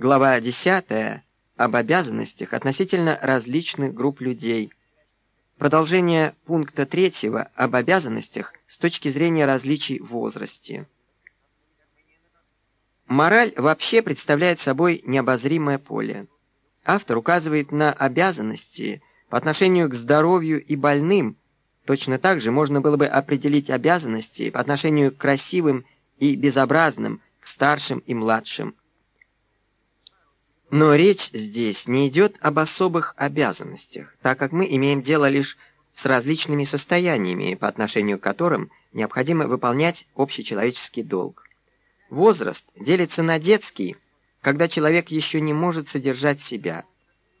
Глава 10 об обязанностях относительно различных групп людей. Продолжение пункта 3 об обязанностях с точки зрения различий в возрасте. Мораль вообще представляет собой необозримое поле. Автор указывает на обязанности по отношению к здоровью и больным. Точно так же можно было бы определить обязанности по отношению к красивым и безобразным, к старшим и младшим. Но речь здесь не идет об особых обязанностях, так как мы имеем дело лишь с различными состояниями, по отношению к которым необходимо выполнять общечеловеческий долг. Возраст делится на детский, когда человек еще не может содержать себя,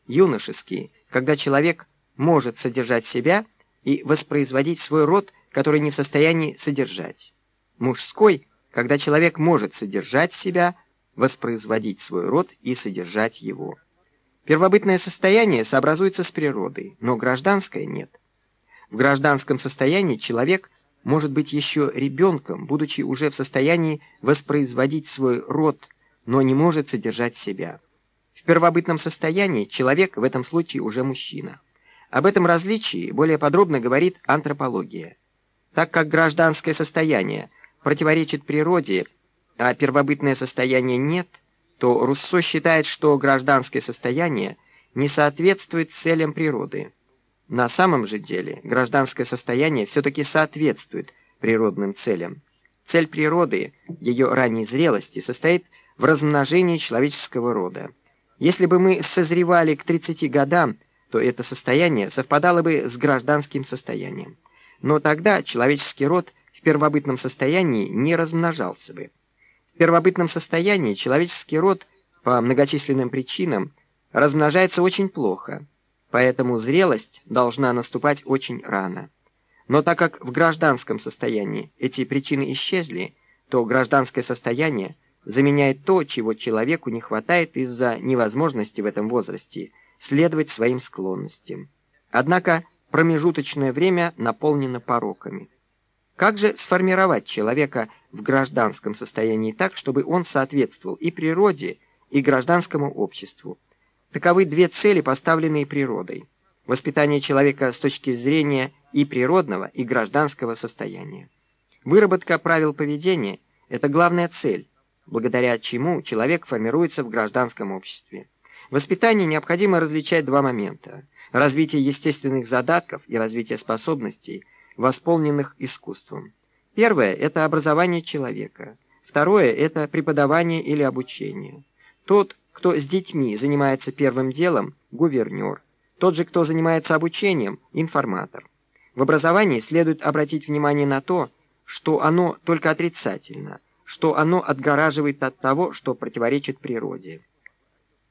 юношеский, когда человек может содержать себя и воспроизводить свой род, который не в состоянии содержать, мужской, когда человек может содержать себя, воспроизводить свой род и содержать его. Первобытное состояние сообразуется с природой, но гражданское нет. В гражданском состоянии человек может быть еще ребенком, будучи уже в состоянии воспроизводить свой род, но не может содержать себя. В первобытном состоянии человек в этом случае уже мужчина. Об этом различии более подробно говорит антропология. Так как гражданское состояние противоречит природе, а первобытное состояние нет, то Руссо считает, что гражданское состояние не соответствует целям природы. На самом же деле гражданское состояние все-таки соответствует природным целям. Цель природы, ее ранней зрелости, состоит в размножении человеческого рода. Если бы мы созревали к 30 годам, то это состояние совпадало бы с гражданским состоянием. Но тогда человеческий род в первобытном состоянии не размножался бы первобытном состоянии человеческий род по многочисленным причинам размножается очень плохо, поэтому зрелость должна наступать очень рано. Но так как в гражданском состоянии эти причины исчезли, то гражданское состояние заменяет то, чего человеку не хватает из-за невозможности в этом возрасте следовать своим склонностям. Однако промежуточное время наполнено пороками. Как же сформировать человека в гражданском состоянии так, чтобы он соответствовал и природе, и гражданскому обществу? Таковы две цели, поставленные природой. Воспитание человека с точки зрения и природного, и гражданского состояния. Выработка правил поведения – это главная цель, благодаря чему человек формируется в гражданском обществе. В воспитании необходимо различать два момента – развитие естественных задатков и развитие способностей – восполненных искусством. Первое – это образование человека. Второе – это преподавание или обучение. Тот, кто с детьми занимается первым делом – гувернер. Тот же, кто занимается обучением – информатор. В образовании следует обратить внимание на то, что оно только отрицательно, что оно отгораживает от того, что противоречит природе.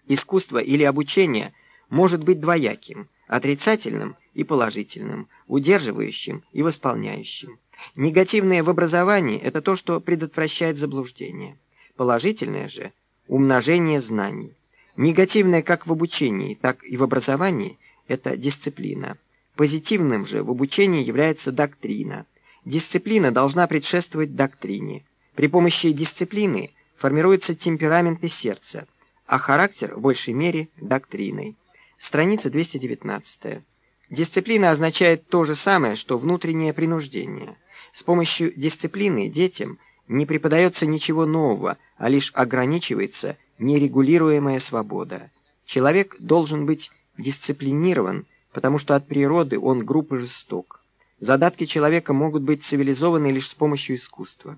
Искусство или обучение может быть двояким – отрицательным и положительным, удерживающим и восполняющим. Негативное в образовании – это то, что предотвращает заблуждение. Положительное же – умножение знаний. Негативное как в обучении, так и в образовании – это дисциплина. Позитивным же в обучении является доктрина. Дисциплина должна предшествовать доктрине. При помощи дисциплины формируется темперамент и сердце, а характер в большей мере – доктриной. Страница 219. Дисциплина означает то же самое, что внутреннее принуждение. С помощью дисциплины детям не преподается ничего нового, а лишь ограничивается нерегулируемая свобода. Человек должен быть дисциплинирован, потому что от природы он груб и жесток. Задатки человека могут быть цивилизованы лишь с помощью искусства.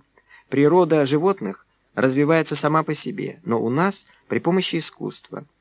Природа животных развивается сама по себе, но у нас при помощи искусства –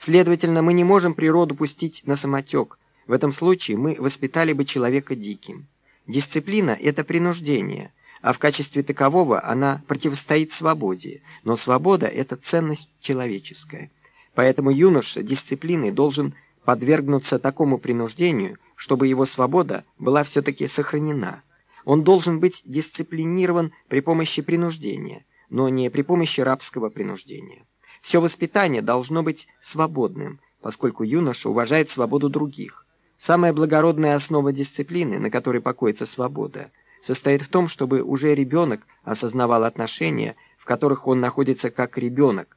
Следовательно, мы не можем природу пустить на самотек. В этом случае мы воспитали бы человека диким. Дисциплина – это принуждение, а в качестве такового она противостоит свободе. Но свобода – это ценность человеческая. Поэтому юноша дисциплины должен подвергнуться такому принуждению, чтобы его свобода была все-таки сохранена. Он должен быть дисциплинирован при помощи принуждения, но не при помощи рабского принуждения. Все воспитание должно быть свободным, поскольку юноша уважает свободу других. Самая благородная основа дисциплины, на которой покоится свобода, состоит в том, чтобы уже ребенок осознавал отношения, в которых он находится как ребенок,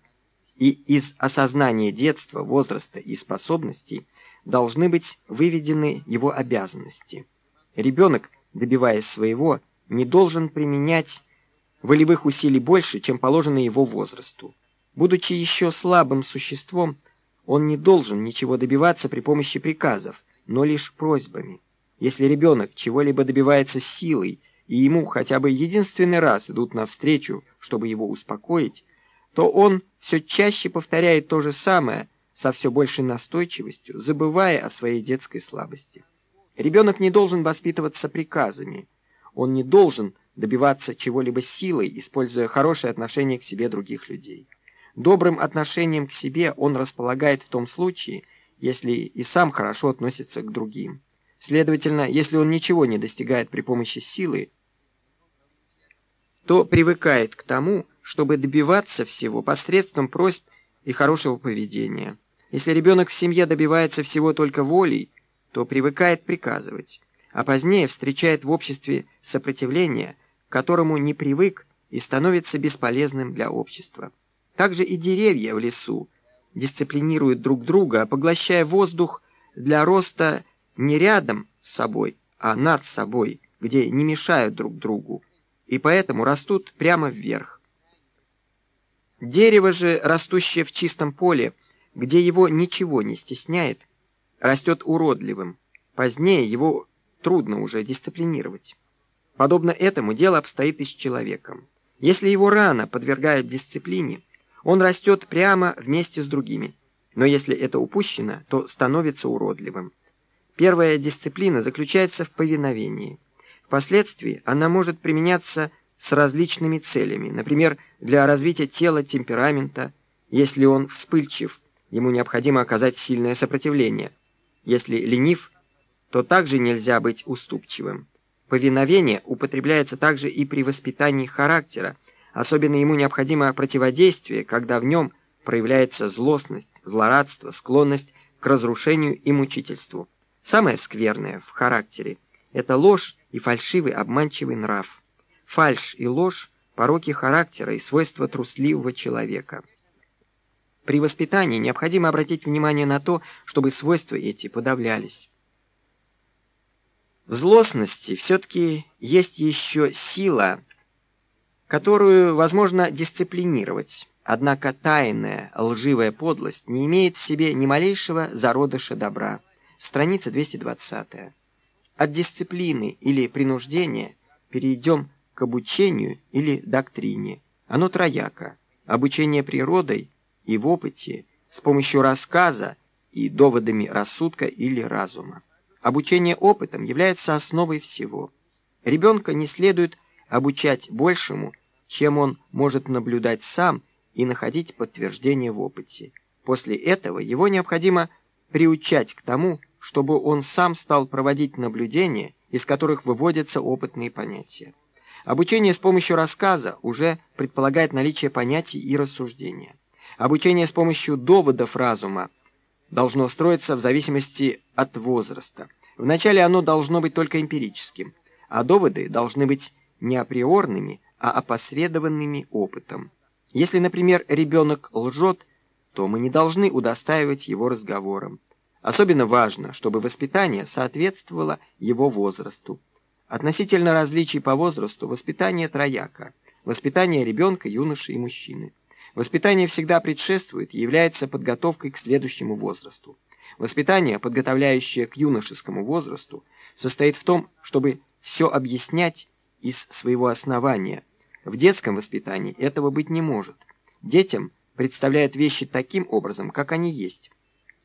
и из осознания детства, возраста и способностей должны быть выведены его обязанности. Ребенок, добиваясь своего, не должен применять волевых усилий больше, чем положено его возрасту. Будучи еще слабым существом, он не должен ничего добиваться при помощи приказов, но лишь просьбами. Если ребенок чего-либо добивается силой, и ему хотя бы единственный раз идут навстречу, чтобы его успокоить, то он все чаще повторяет то же самое со все большей настойчивостью, забывая о своей детской слабости. Ребенок не должен воспитываться приказами, он не должен добиваться чего-либо силой, используя хорошее отношение к себе других людей. Добрым отношением к себе он располагает в том случае, если и сам хорошо относится к другим. Следовательно, если он ничего не достигает при помощи силы, то привыкает к тому, чтобы добиваться всего посредством просьб и хорошего поведения. Если ребенок в семье добивается всего только волей, то привыкает приказывать, а позднее встречает в обществе сопротивление, к которому не привык и становится бесполезным для общества. Также и деревья в лесу дисциплинируют друг друга, поглощая воздух для роста не рядом с собой, а над собой, где не мешают друг другу, и поэтому растут прямо вверх. Дерево же, растущее в чистом поле, где его ничего не стесняет, растет уродливым. Позднее его трудно уже дисциплинировать. Подобно этому дело обстоит и с человеком. Если его рано подвергают дисциплине, он растет прямо вместе с другими. Но если это упущено, то становится уродливым. Первая дисциплина заключается в повиновении. Впоследствии она может применяться с различными целями, например, для развития тела темперамента, если он вспыльчив, ему необходимо оказать сильное сопротивление. Если ленив, то также нельзя быть уступчивым. Повиновение употребляется также и при воспитании характера, особенно ему необходимо противодействие, когда в нем проявляется злостность, злорадство, склонность к разрушению и мучительству. Самое скверное в характере – это ложь и фальшивый обманчивый нрав. Фальшь и ложь – пороки характера и свойства трусливого человека. При воспитании необходимо обратить внимание на то, чтобы свойства эти подавлялись. В злостности все-таки есть еще сила, которую возможно дисциплинировать, однако тайная лживая подлость не имеет в себе ни малейшего зародыша добра. Страница 220. От дисциплины или принуждения перейдем к обучению или доктрине. Оно трояко. Обучение природой и в опыте, с помощью рассказа и доводами рассудка или разума. Обучение опытом является основой всего. Ребенка не следует обучать большему, чем он может наблюдать сам и находить подтверждение в опыте. После этого его необходимо приучать к тому, чтобы он сам стал проводить наблюдения, из которых выводятся опытные понятия. Обучение с помощью рассказа уже предполагает наличие понятий и рассуждения. Обучение с помощью доводов разума должно строиться в зависимости от возраста. Вначале оно должно быть только эмпирическим, а доводы должны быть не априорными, а опосредованными опытом. Если, например, ребенок лжет, то мы не должны удостаивать его разговором. Особенно важно, чтобы воспитание соответствовало его возрасту. Относительно различий по возрасту воспитание трояко. Воспитание ребенка, юноши и мужчины. Воспитание всегда предшествует и является подготовкой к следующему возрасту. Воспитание, подготовляющее к юношескому возрасту, состоит в том, чтобы все объяснять из своего основания. В детском воспитании этого быть не может. Детям представляют вещи таким образом, как они есть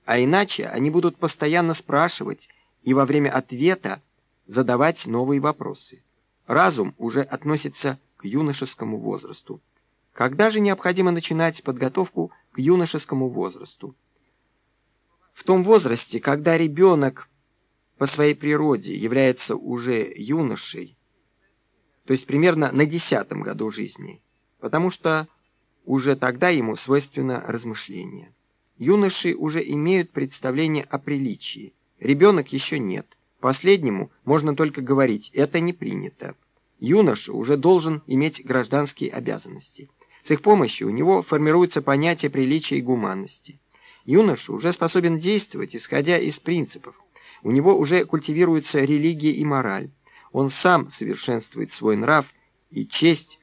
а иначе они будут постоянно спрашивать и во время ответа задавать новые вопросы. Разум уже относится к юношескому возрасту. Когда же необходимо начинать подготовку к юношескому возрасту? В том возрасте, когда ребенок по своей природе является уже юношей, то есть примерно на десятом году жизни, потому что уже тогда ему свойственно размышление. Юноши уже имеют представление о приличии. Ребенок еще нет. Последнему можно только говорить «это не принято». Юноша уже должен иметь гражданские обязанности. С их помощью у него формируется понятие приличия и гуманности. Юноша уже способен действовать, исходя из принципов. У него уже культивируются религия и мораль. Он сам совершенствует свой нрав, и честь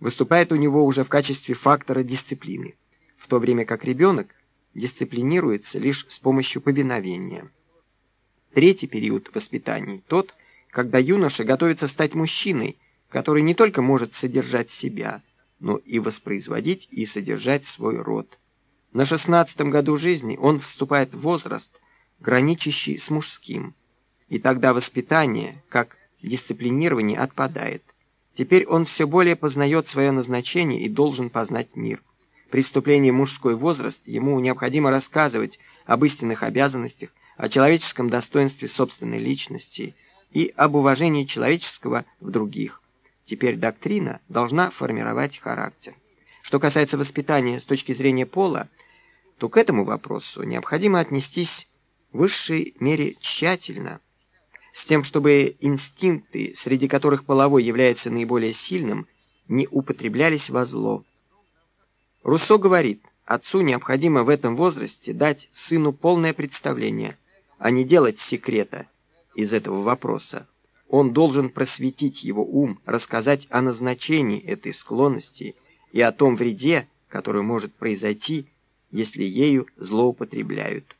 выступает у него уже в качестве фактора дисциплины, в то время как ребенок дисциплинируется лишь с помощью повиновения. Третий период воспитания – тот, когда юноша готовится стать мужчиной, который не только может содержать себя, но и воспроизводить и содержать свой род. На шестнадцатом году жизни он вступает в возраст, граничащий с мужским, и тогда воспитание, как дисциплинирование, отпадает. Теперь он все более познает свое назначение и должен познать мир. При вступлении в мужской возраст ему необходимо рассказывать об истинных обязанностях, о человеческом достоинстве собственной личности и об уважении человеческого в других. Теперь доктрина должна формировать характер. Что касается воспитания с точки зрения пола, то к этому вопросу необходимо отнестись в высшей мере тщательно, с тем, чтобы инстинкты, среди которых половой является наиболее сильным, не употреблялись во зло. Руссо говорит, отцу необходимо в этом возрасте дать сыну полное представление, а не делать секрета из этого вопроса. Он должен просветить его ум, рассказать о назначении этой склонности и о том вреде, который может произойти, если ею злоупотребляют.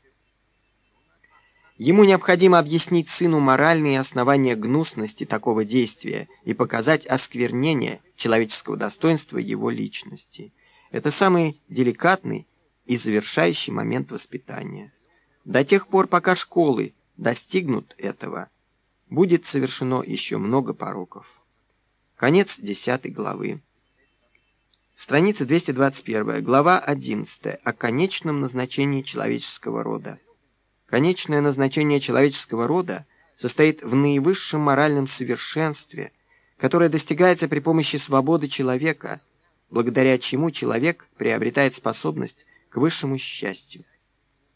Ему необходимо объяснить сыну моральные основания гнусности такого действия и показать осквернение человеческого достоинства его личности. Это самый деликатный и завершающий момент воспитания. До тех пор, пока школы достигнут этого, будет совершено еще много пороков. Конец 10 главы. Страница 221, глава 11, о конечном назначении человеческого рода. Конечное назначение человеческого рода состоит в наивысшем моральном совершенстве, которое достигается при помощи свободы человека, благодаря чему человек приобретает способность к высшему счастью.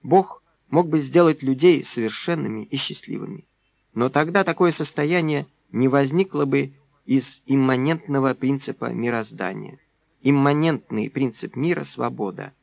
Бог мог бы сделать людей совершенными и счастливыми. Но тогда такое состояние не возникло бы из имманентного принципа мироздания. Имманентный принцип мира – свобода.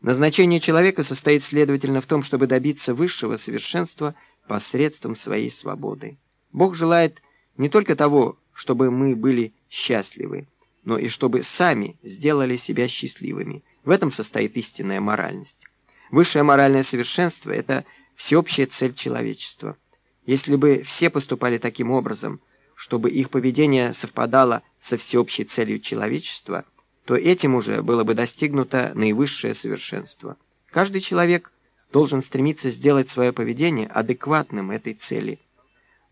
Назначение человека состоит, следовательно, в том, чтобы добиться высшего совершенства посредством своей свободы. Бог желает не только того, чтобы мы были счастливы, но и чтобы сами сделали себя счастливыми. В этом состоит истинная моральность. Высшее моральное совершенство – это всеобщая цель человечества – если бы все поступали таким образом, чтобы их поведение совпадало со всеобщей целью человечества, то этим уже было бы достигнуто наивысшее совершенство. Каждый человек должен стремиться сделать свое поведение адекватным этой цели,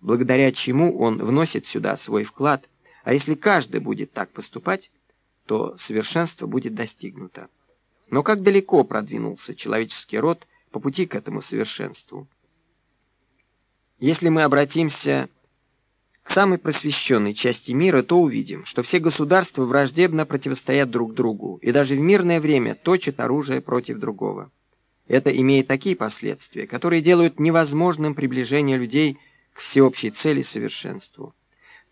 благодаря чему он вносит сюда свой вклад, а если каждый будет так поступать, то совершенство будет достигнуто. Но как далеко продвинулся человеческий род по пути к этому совершенству? Если мы обратимся самой просвещенной части мира, то увидим, что все государства враждебно противостоят друг другу и даже в мирное время точат оружие против другого. Это имеет такие последствия, которые делают невозможным приближение людей к всеобщей цели совершенству.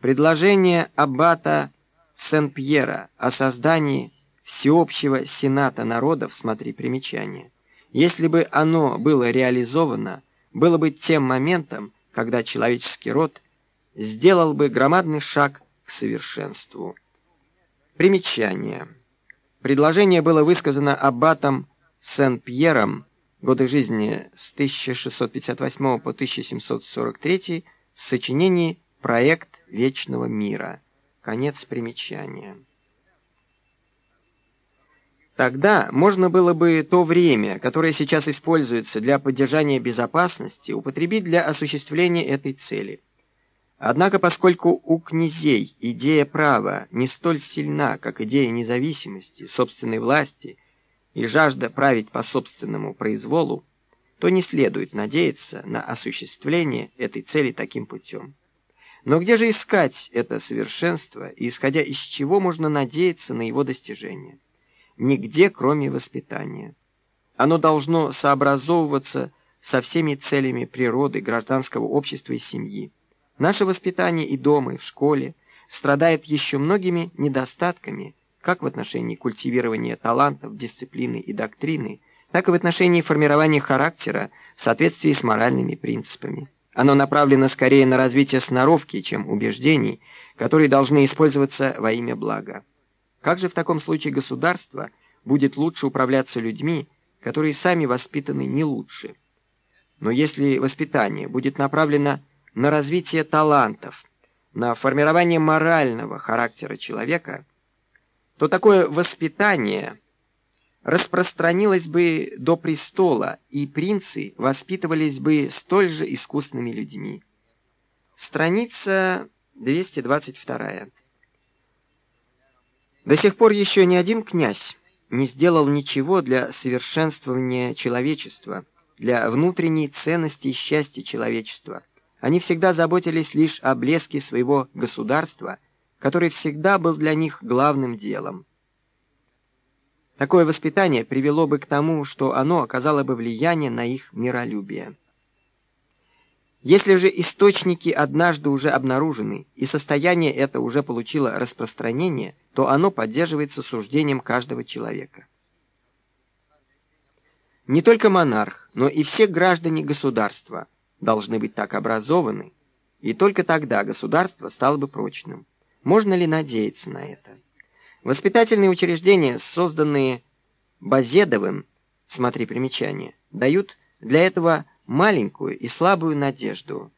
Предложение аббата Сен-Пьера о создании всеобщего сената народов, смотри примечание, если бы оно было реализовано, было бы тем моментом, когда человеческий род сделал бы громадный шаг к совершенству. Примечание. Предложение было высказано аббатом Сен-Пьером, годы жизни с 1658 по 1743, в сочинении «Проект вечного мира». Конец примечания. Тогда можно было бы то время, которое сейчас используется для поддержания безопасности, употребить для осуществления этой цели. Однако, поскольку у князей идея права не столь сильна, как идея независимости, собственной власти и жажда править по собственному произволу, то не следует надеяться на осуществление этой цели таким путем. Но где же искать это совершенство и исходя из чего можно надеяться на его достижение? нигде, кроме воспитания. Оно должно сообразовываться со всеми целями природы, гражданского общества и семьи. Наше воспитание и дома, и в школе страдает еще многими недостатками, как в отношении культивирования талантов, дисциплины и доктрины, так и в отношении формирования характера в соответствии с моральными принципами. Оно направлено скорее на развитие сноровки, чем убеждений, которые должны использоваться во имя блага. Как же в таком случае государство будет лучше управляться людьми, которые сами воспитаны не лучше? Но если воспитание будет направлено на развитие талантов, на формирование морального характера человека, то такое воспитание распространилось бы до престола, и принцы воспитывались бы столь же искусными людьми. Страница 222. До сих пор еще ни один князь не сделал ничего для совершенствования человечества, для внутренней ценности и счастья человечества. Они всегда заботились лишь о блеске своего государства, который всегда был для них главным делом. Такое воспитание привело бы к тому, что оно оказало бы влияние на их миролюбие. Если же источники однажды уже обнаружены, и состояние это уже получило распространение, то оно поддерживается суждением каждого человека. Не только монарх, но и все граждане государства должны быть так образованы, и только тогда государство стало бы прочным. Можно ли надеяться на это? Воспитательные учреждения, созданные Базедовым, смотри примечание, дают для этого маленькую и слабую надежду.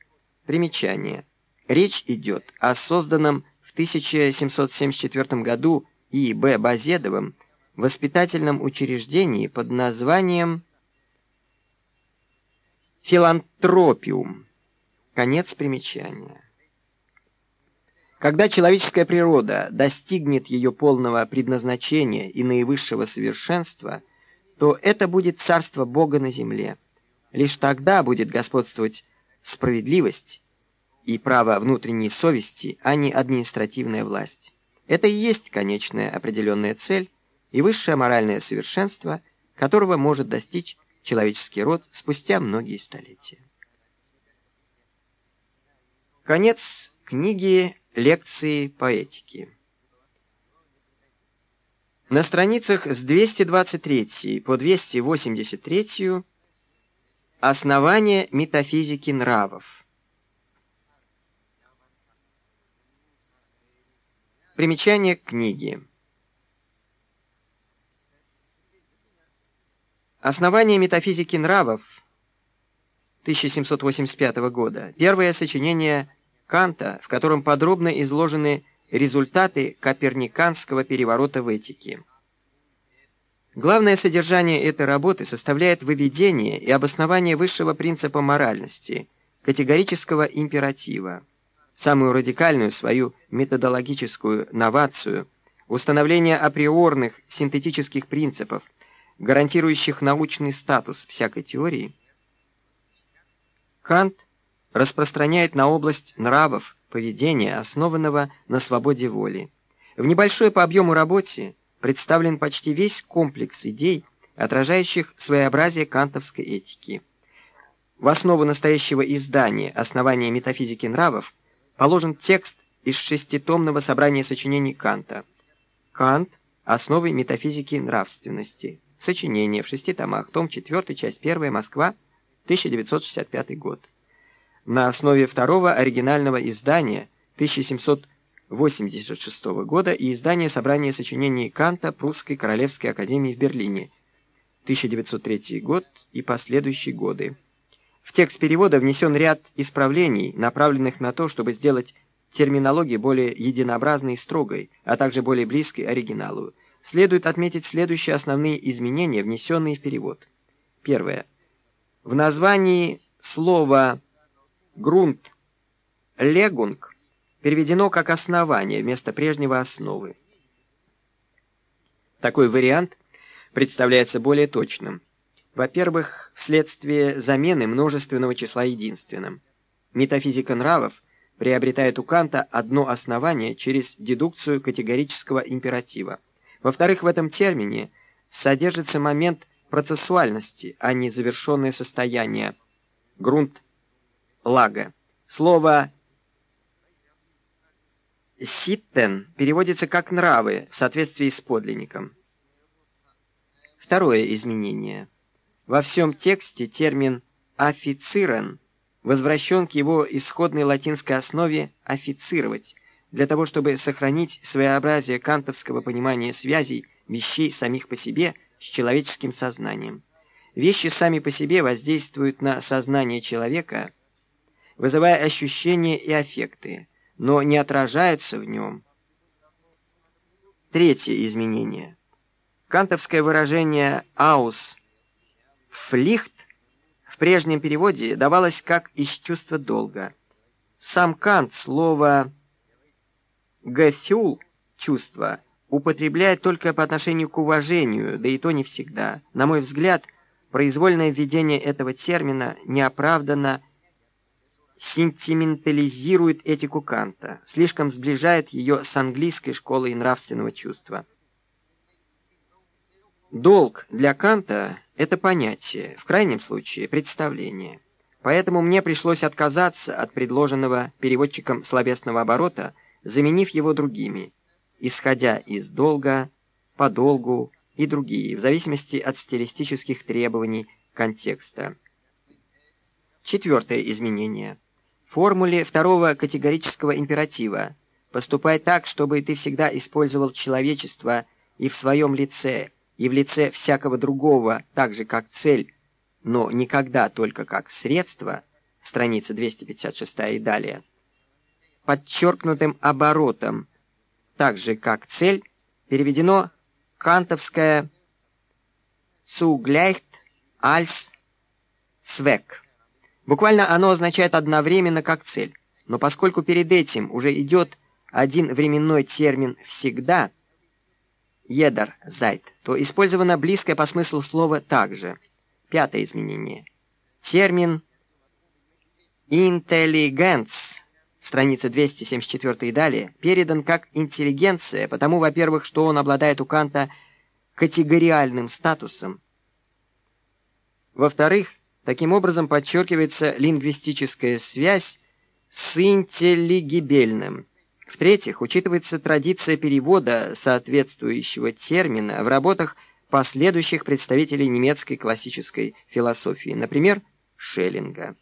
Примечание. Речь идет о созданном в 1774 году И. Б. Базедовым воспитательном учреждении под названием «Филантропиум». Конец примечания. Когда человеческая природа достигнет ее полного предназначения и наивысшего совершенства, то это будет царство Бога на земле. Лишь тогда будет господствовать справедливость и право внутренней совести, а не административная власть. Это и есть конечная определенная цель и высшее моральное совершенство, которого может достичь человеческий род спустя многие столетия. Конец книги Лекции по этике. На страницах с 223 по 283 Основание метафизики нравов. Примечание к книге. Основание метафизики нравов 1785 года. Первое сочинение Канта, в котором подробно изложены результаты коперниканского переворота в этике. Главное содержание этой работы составляет выведение и обоснование высшего принципа моральности, категорического императива, самую радикальную свою методологическую новацию, установление априорных синтетических принципов, гарантирующих научный статус всякой теории, Кант распространяет на область нравов, поведения, основанного на свободе воли. В небольшой по объему работе представлен почти весь комплекс идей, отражающих своеобразие кантовской этики. В основу настоящего издания «Основание метафизики нравов» положен текст из шеститомного собрания сочинений Канта. Кант «Основы метафизики нравственности». Сочинение в шести томах, том 4, часть 1, Москва, 1965 год на основе второго оригинального издания 1786 года и издания собрания сочинений Канта Прусской Королевской Академии в Берлине 1903 год и последующие годы. В текст перевода внесен ряд исправлений, направленных на то, чтобы сделать терминологию более единообразной и строгой, а также более близкой оригиналу. Следует отметить следующие основные изменения, внесенные в перевод. Первое. В названии слова Грунт «легунг» переведено как «основание» вместо прежнего «основы». Такой вариант представляется более точным. Во-первых, вследствие замены множественного числа единственным. Метафизика нравов приобретает у Канта одно основание через дедукцию категорического императива. Во-вторых, в этом термине содержится момент процессуальности, а не завершенное состояние. Грунт лага. Слово Ситтен переводится как «нравы» в соответствии с подлинником. Второе изменение. Во всем тексте термин «официрен» возвращен к его исходной латинской основе «официровать», для того, чтобы сохранить своеобразие кантовского понимания связей вещей самих по себе с человеческим сознанием. Вещи сами по себе воздействуют на сознание человека, вызывая ощущения и аффекты, но не отражаются в нем. Третье изменение. Кантовское выражение «аус» «флихт» в прежнем переводе давалось как из чувства долга. Сам Кант слово «гефюл» — чувство употребляет только по отношению к уважению, да и то не всегда. На мой взгляд, произвольное введение этого термина неоправданно сентиментализирует этику Канта, слишком сближает ее с английской школой нравственного чувства. Долг для Канта — это понятие, в крайнем случае представление. Поэтому мне пришлось отказаться от предложенного переводчиком словесного оборота, заменив его другими, исходя из долга, по долгу и другие, в зависимости от стилистических требований контекста. Четвертое изменение — формуле второго категорического императива «Поступай так, чтобы ты всегда использовал человечество и в своем лице, и в лице всякого другого, так же как цель, но никогда только как средство» страница 256 и далее, подчеркнутым оборотом, так же как цель, переведено кантовское «zugleicht als Zweck». Буквально оно означает одновременно как цель. Но поскольку перед этим уже идет один временной термин «всегда», «едер», «зайт», то использовано близкое по смыслу слово также. Пятое изменение. Термин «интеллигенц», страница 274 и далее, передан как «интеллигенция», потому, во-первых, что он обладает у Канта категориальным статусом, во-вторых, Таким образом подчеркивается лингвистическая связь с интеллигибельным. В-третьих, учитывается традиция перевода соответствующего термина в работах последующих представителей немецкой классической философии, например, Шеллинга.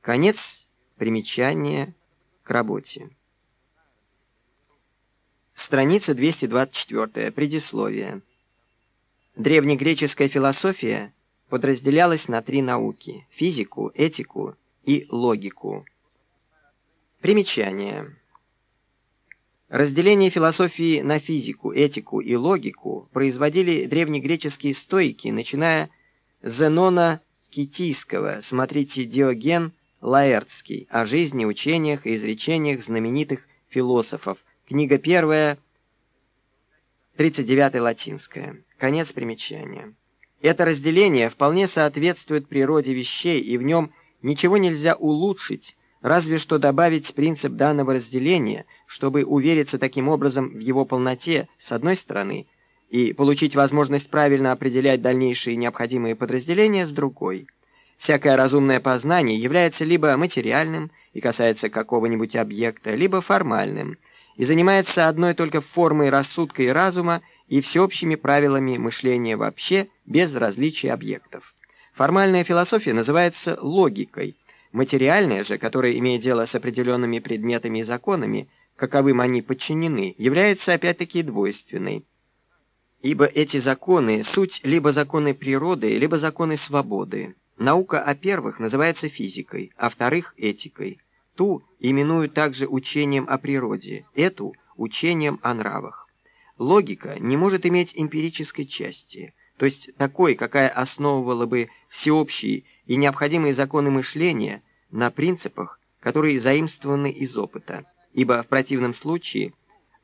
Конец примечания к работе. Страница 224. Предисловие. Древнегреческая философия подразделялась на три науки – физику, этику и логику. Примечание. Разделение философии на физику, этику и логику производили древнегреческие стойки, начиная с Зенона Китийского, смотрите Диоген Лаэртский, о жизни, учениях и изречениях знаменитых философов. Книга первая, 39 латинская. Конец примечания. Это разделение вполне соответствует природе вещей, и в нем ничего нельзя улучшить, разве что добавить принцип данного разделения, чтобы увериться таким образом в его полноте, с одной стороны, и получить возможность правильно определять дальнейшие необходимые подразделения, с другой. Всякое разумное познание является либо материальным и касается какого-нибудь объекта, либо формальным, и занимается одной только формой рассудка и разума, и всеобщими правилами мышления вообще, без различия объектов. Формальная философия называется логикой. Материальная же, которая имеет дело с определенными предметами и законами, каковым они подчинены, является опять-таки двойственной. Ибо эти законы – суть либо законы природы, либо законы свободы. Наука о первых называется физикой, а вторых – этикой. Ту именуют также учением о природе, эту – учением о нравах. Логика не может иметь эмпирической части, то есть такой, какая основывала бы всеобщие и необходимые законы мышления на принципах, которые заимствованы из опыта, ибо в противном случае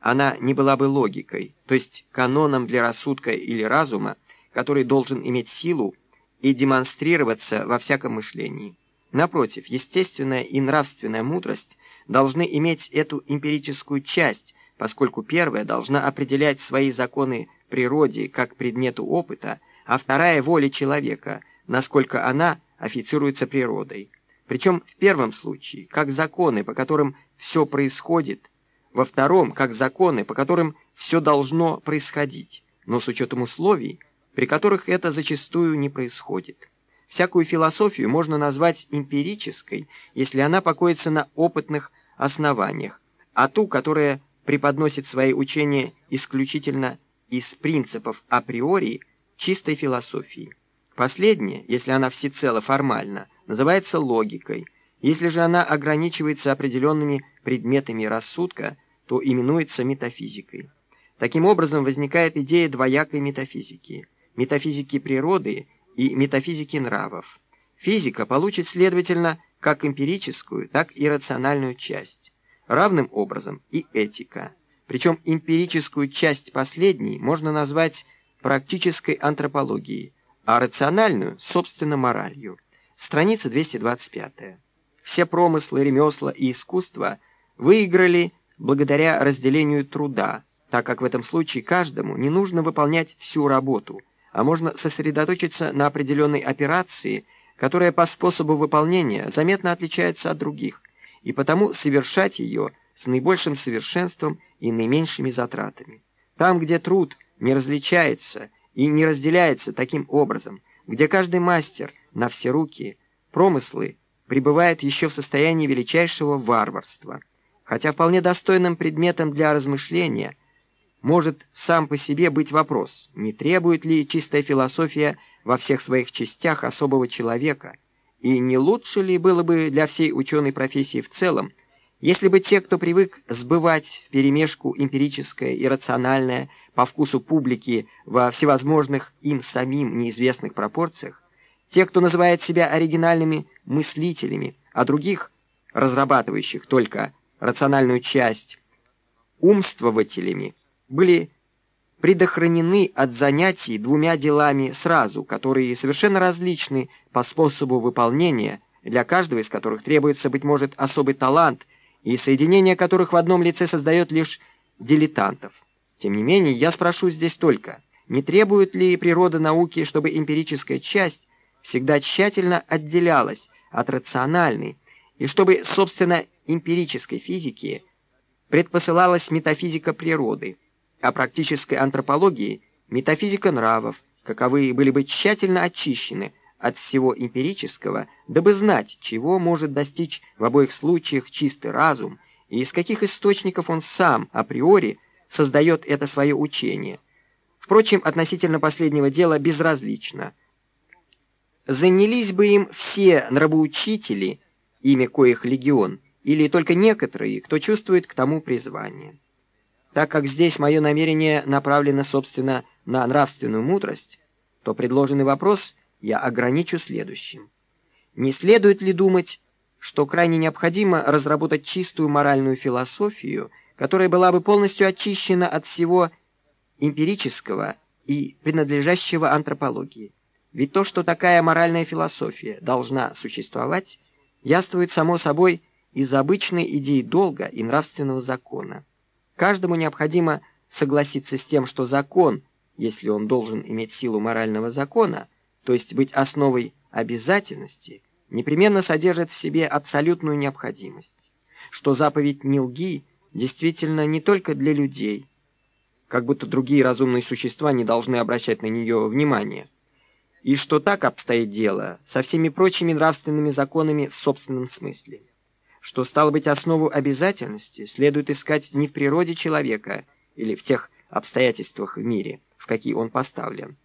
она не была бы логикой, то есть каноном для рассудка или разума, который должен иметь силу и демонстрироваться во всяком мышлении. Напротив, естественная и нравственная мудрость должны иметь эту эмпирическую часть, поскольку первая должна определять свои законы природе как предмету опыта, а вторая — воле человека, насколько она официруется природой. Причем в первом случае, как законы, по которым все происходит, во втором, как законы, по которым все должно происходить, но с учетом условий, при которых это зачастую не происходит. Всякую философию можно назвать эмпирической, если она покоится на опытных основаниях, а ту, которая преподносит свои учения исключительно из принципов априори чистой философии. Последняя, если она всецело формальна, называется логикой, если же она ограничивается определенными предметами рассудка, то именуется метафизикой. Таким образом возникает идея двоякой метафизики – метафизики природы и метафизики нравов. Физика получит, следовательно, как эмпирическую, так и рациональную часть. Равным образом и этика. Причем эмпирическую часть последней можно назвать практической антропологией, а рациональную – собственно моралью. Страница 225. Все промыслы, ремесла и искусства выиграли благодаря разделению труда, так как в этом случае каждому не нужно выполнять всю работу, а можно сосредоточиться на определенной операции, которая по способу выполнения заметно отличается от других, и потому совершать ее с наибольшим совершенством и наименьшими затратами. Там, где труд не различается и не разделяется таким образом, где каждый мастер на все руки, промыслы пребывает еще в состоянии величайшего варварства, хотя вполне достойным предметом для размышления может сам по себе быть вопрос, не требует ли чистая философия во всех своих частях особого человека, и не лучше ли было бы для всей ученой профессии в целом, если бы те, кто привык сбывать вперемешку эмпирическое и рациональное по вкусу публики во всевозможных им самим неизвестных пропорциях, те, кто называет себя оригинальными мыслителями, а других, разрабатывающих только рациональную часть, умствователями, были предохранены от занятий двумя делами сразу, которые совершенно различны по способу выполнения, для каждого из которых требуется, быть может, особый талант, и соединение которых в одном лице создает лишь дилетантов. Тем не менее, я спрошу здесь только, не требует ли природа науки, чтобы эмпирическая часть всегда тщательно отделялась от рациональной, и чтобы, собственно, эмпирической физики предпосылалась метафизика природы, а практической антропологии – метафизика нравов, каковые были бы тщательно очищены от всего эмпирического, дабы знать, чего может достичь в обоих случаях чистый разум и из каких источников он сам априори создает это свое учение. Впрочем, относительно последнего дела безразлично – занялись бы им все нравоучители, имя коих легион, или только некоторые, кто чувствует к тому призвание. Так как здесь мое намерение направлено, собственно, на нравственную мудрость, то предложенный вопрос я ограничу следующим. Не следует ли думать, что крайне необходимо разработать чистую моральную философию, которая была бы полностью очищена от всего эмпирического и принадлежащего антропологии? Ведь то, что такая моральная философия должна существовать, яствует само собой из обычной идеи долга и нравственного закона. Каждому необходимо согласиться с тем, что закон, если он должен иметь силу морального закона, то есть быть основой обязательности, непременно содержит в себе абсолютную необходимость, что заповедь «не лги» действительно не только для людей, как будто другие разумные существа не должны обращать на нее внимание, и что так обстоит дело со всеми прочими нравственными законами в собственном смысле. Что, стало быть, основу обязательности следует искать не в природе человека или в тех обстоятельствах в мире, в какие он поставлен,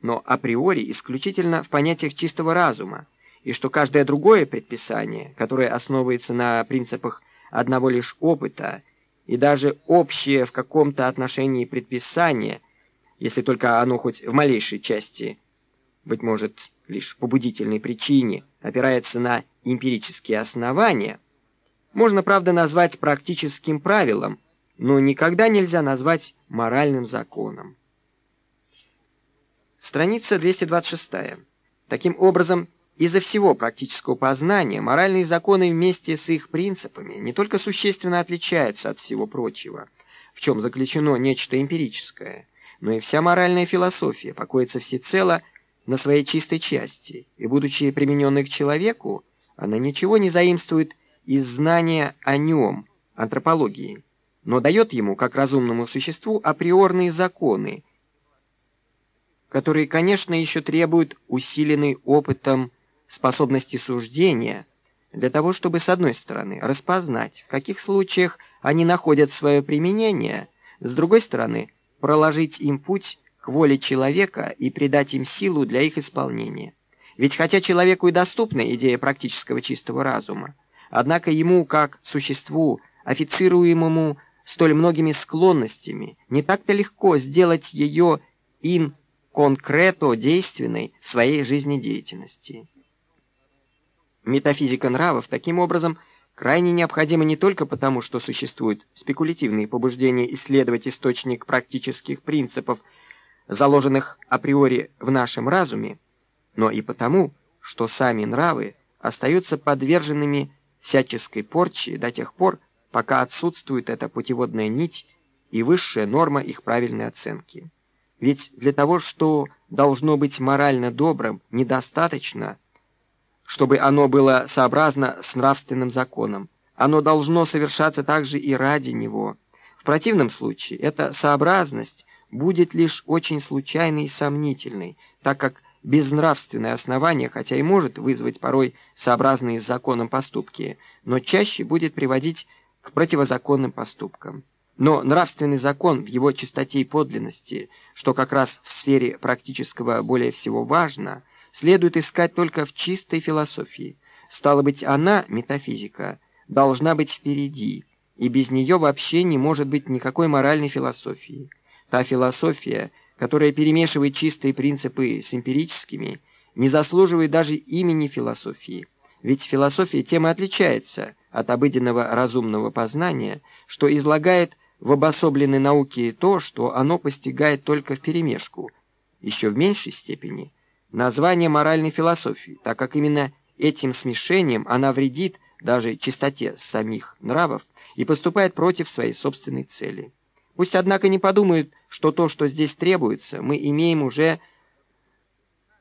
но априори исключительно в понятиях чистого разума, и что каждое другое предписание, которое основывается на принципах одного лишь опыта, и даже общее в каком-то отношении предписание, если только оно хоть в малейшей части – быть может, лишь побудительной причине, опирается на эмпирические основания, можно, правда, назвать практическим правилом, но никогда нельзя назвать моральным законом. Страница 226. Таким образом, из-за всего практического познания моральные законы вместе с их принципами не только существенно отличаются от всего прочего, в чем заключено нечто эмпирическое, но и вся моральная философия покоится всецело на своей чистой части, и, будучи примененной к человеку, она ничего не заимствует из знания о нем, антропологии, но дает ему, как разумному существу, априорные законы, которые, конечно, еще требуют усиленной опытом способности суждения для того, чтобы, с одной стороны, распознать, в каких случаях они находят свое применение, с другой стороны, проложить им путь к воле человека и придать им силу для их исполнения. Ведь хотя человеку и доступна идея практического чистого разума, однако ему, как существу, официруемому столь многими склонностями, не так-то легко сделать ее ин конкрето действенной в своей жизнедеятельности. Метафизика нравов таким образом крайне необходима не только потому, что существуют спекулятивные побуждения исследовать источник практических принципов, заложенных априори в нашем разуме, но и потому, что сами нравы остаются подверженными всяческой порче до тех пор, пока отсутствует эта путеводная нить и высшая норма их правильной оценки. Ведь для того, что должно быть морально добрым, недостаточно, чтобы оно было сообразно с нравственным законом. Оно должно совершаться также и ради него. В противном случае эта сообразность будет лишь очень случайной и сомнительной, так как безнравственное основание, хотя и может вызвать порой сообразные с законом поступки, но чаще будет приводить к противозаконным поступкам. Но нравственный закон в его чистоте и подлинности, что как раз в сфере практического более всего важно, следует искать только в чистой философии. Стало быть, она, метафизика, должна быть впереди, и без нее вообще не может быть никакой моральной философии. Та философия, которая перемешивает чистые принципы с эмпирическими, не заслуживает даже имени философии. Ведь философия тем и отличается от обыденного разумного познания, что излагает в обособленной науке то, что оно постигает только вперемешку, еще в меньшей степени, название моральной философии, так как именно этим смешением она вредит даже чистоте самих нравов и поступает против своей собственной цели. Пусть, однако, не подумают, что то, что здесь требуется, мы имеем уже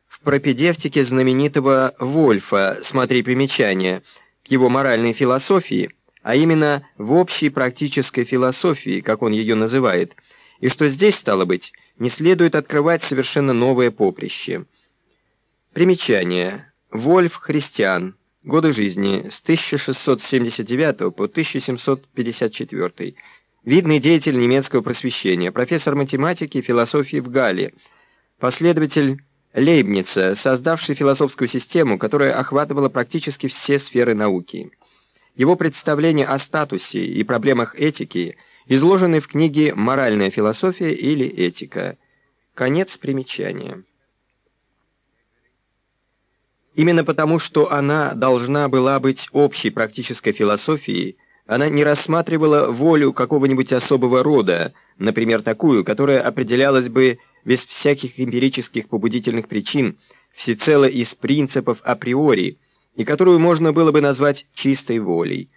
в пропедевтике знаменитого Вольфа, смотри примечание, к его моральной философии – а именно в общей практической философии, как он ее называет, и что здесь, стало быть, не следует открывать совершенно новое поприще. Примечание. Вольф Христиан. Годы жизни с 1679 по 1754. Видный деятель немецкого просвещения, профессор математики и философии в Галле, последователь Лейбница, создавший философскую систему, которая охватывала практически все сферы науки. Его представления о статусе и проблемах этики изложены в книге «Моральная философия» или «Этика». Конец примечания. Именно потому, что она должна была быть общей практической философией, она не рассматривала волю какого-нибудь особого рода, например, такую, которая определялась бы без всяких эмпирических побудительных причин, всецело из принципов априори, и которую можно было бы назвать чистой волей.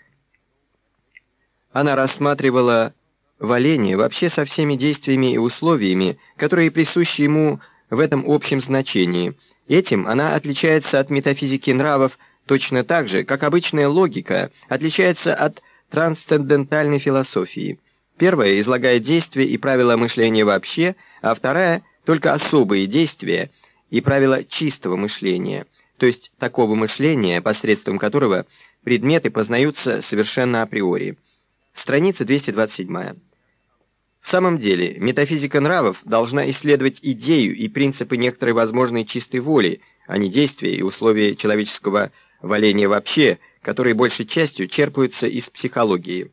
Она рассматривала валение вообще со всеми действиями и условиями, которые присущи ему в этом общем значении. Этим она отличается от метафизики нравов точно так же, как обычная логика отличается от трансцендентальной философии. Первая излагает действия и правила мышления вообще, а вторая — только особые действия и правила чистого мышления — то есть такого мышления, посредством которого предметы познаются совершенно априори. Страница 227. В самом деле, метафизика нравов должна исследовать идею и принципы некоторой возможной чистой воли, а не действия и условия человеческого валения вообще, которые большей частью черпаются из психологии.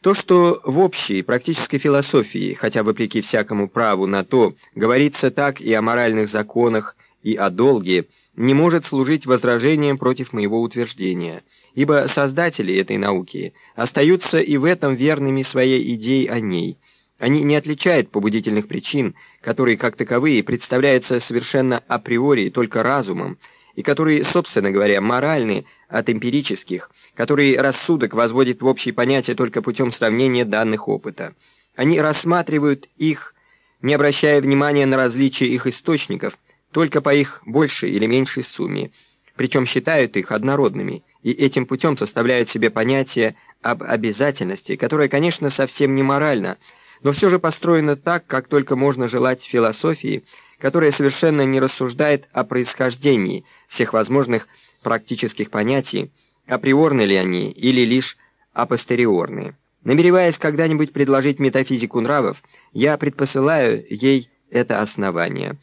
То, что в общей практической философии, хотя вопреки всякому праву на то, говорится так и о моральных законах, и о долге, не может служить возражением против моего утверждения, ибо создатели этой науки остаются и в этом верными своей идее о ней. Они не отличают побудительных причин, которые, как таковые, представляются совершенно априори только разумом, и которые, собственно говоря, моральны от эмпирических, которые рассудок возводит в общие понятия только путем сравнения данных опыта. Они рассматривают их, не обращая внимания на различия их источников, только по их большей или меньшей сумме, причем считают их однородными, и этим путем составляют себе понятие об обязательности, которая, конечно, совсем не моральна, но все же построена так, как только можно желать философии, которая совершенно не рассуждает о происхождении всех возможных практических понятий, априорны ли они или лишь апостериорные. Намереваясь когда-нибудь предложить метафизику нравов, я предпосылаю ей это основание.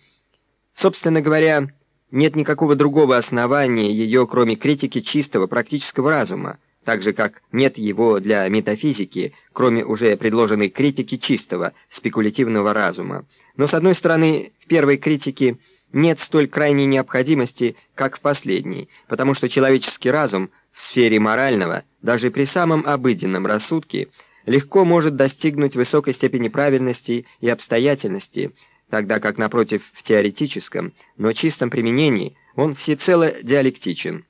Собственно говоря, нет никакого другого основания ее, кроме критики чистого практического разума, так же как нет его для метафизики, кроме уже предложенной критики чистого спекулятивного разума. Но с одной стороны, в первой критике нет столь крайней необходимости, как в последней, потому что человеческий разум в сфере морального, даже при самом обыденном рассудке, легко может достигнуть высокой степени правильности и обстоятельности, тогда как, напротив, в теоретическом, но чистом применении он всецело диалектичен.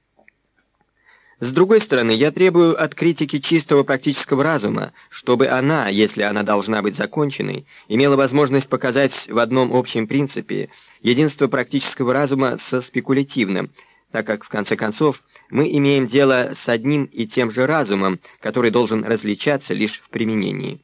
С другой стороны, я требую от критики чистого практического разума, чтобы она, если она должна быть законченной, имела возможность показать в одном общем принципе единство практического разума со спекулятивным, так как, в конце концов, мы имеем дело с одним и тем же разумом, который должен различаться лишь в применении.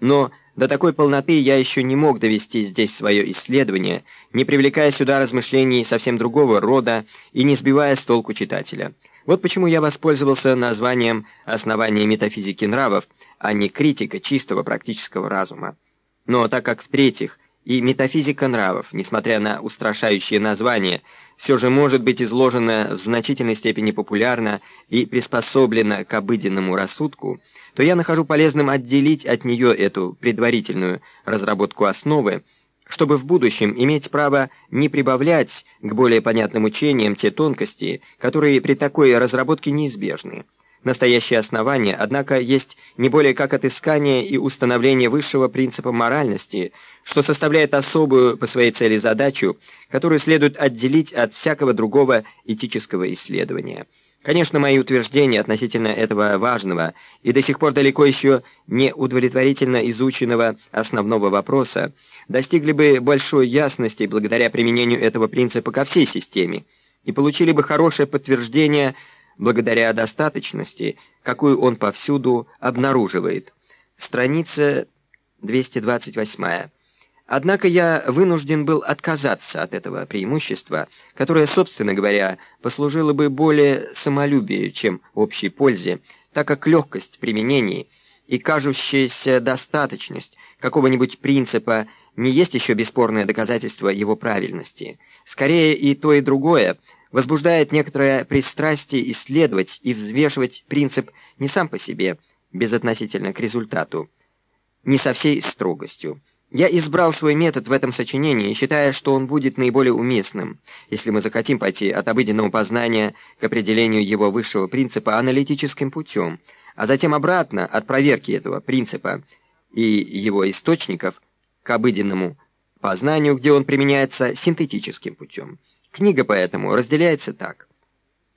Но до такой полноты я еще не мог довести здесь свое исследование, не привлекая сюда размышлений совсем другого рода и не сбивая с толку читателя. Вот почему я воспользовался названием «Основание метафизики нравов», а не «Критика чистого практического разума». Но так как, в-третьих, и метафизика нравов, несмотря на устрашающее название, все же может быть изложена в значительной степени популярна и приспособлена к обыденному рассудку, то я нахожу полезным отделить от нее эту предварительную разработку основы, чтобы в будущем иметь право не прибавлять к более понятным учениям те тонкости, которые при такой разработке неизбежны. Настоящее основание, однако, есть не более как отыскание и установление высшего принципа моральности, что составляет особую по своей цели задачу, которую следует отделить от всякого другого этического исследования. Конечно, мои утверждения относительно этого важного и до сих пор далеко еще не удовлетворительно изученного основного вопроса достигли бы большой ясности благодаря применению этого принципа ко всей системе и получили бы хорошее подтверждение благодаря достаточности, какую он повсюду обнаруживает. Страница 228. Однако я вынужден был отказаться от этого преимущества, которое, собственно говоря, послужило бы более самолюбию, чем общей пользе, так как легкость применений и кажущаяся достаточность какого-нибудь принципа не есть еще бесспорное доказательство его правильности. Скорее и то, и другое возбуждает некоторое пристрастие исследовать и взвешивать принцип не сам по себе, безотносительно к результату, не со всей строгостью. Я избрал свой метод в этом сочинении, считая, что он будет наиболее уместным, если мы захотим пойти от обыденного познания к определению его высшего принципа аналитическим путем, а затем обратно от проверки этого принципа и его источников к обыденному познанию, где он применяется синтетическим путем. Книга поэтому разделяется так.